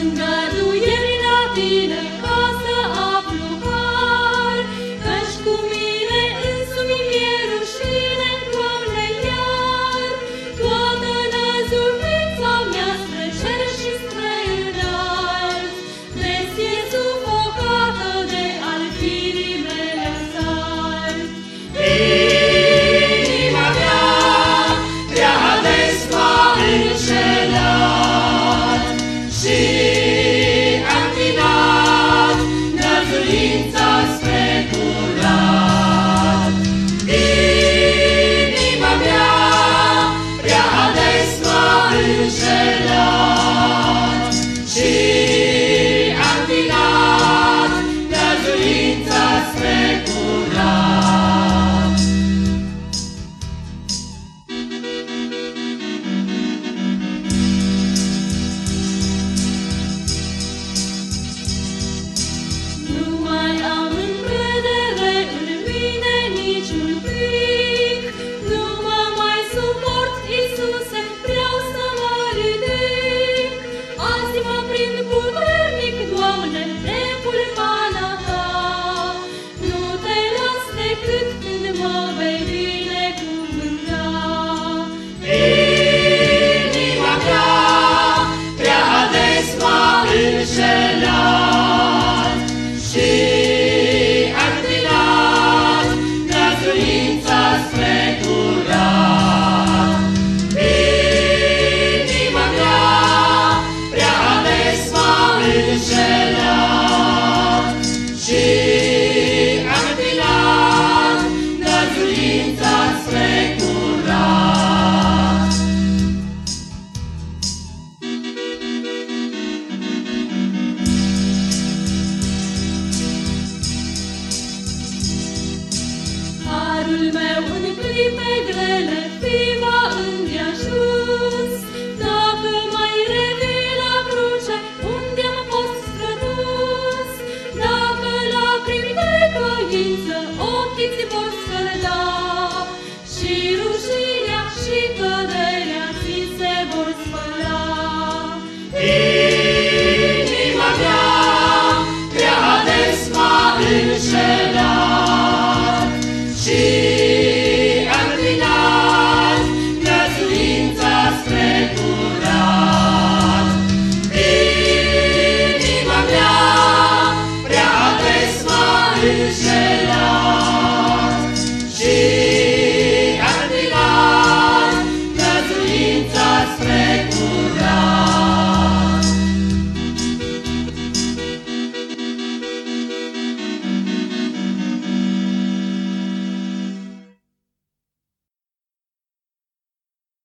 îngăduieri la tine. meu în clipe grele, fi va. Dacă mai revii la cruce, unde am dacă lacrimi de ochii ți vor scălda, și rușinea și căderea ți se vor spăla. spre curaj.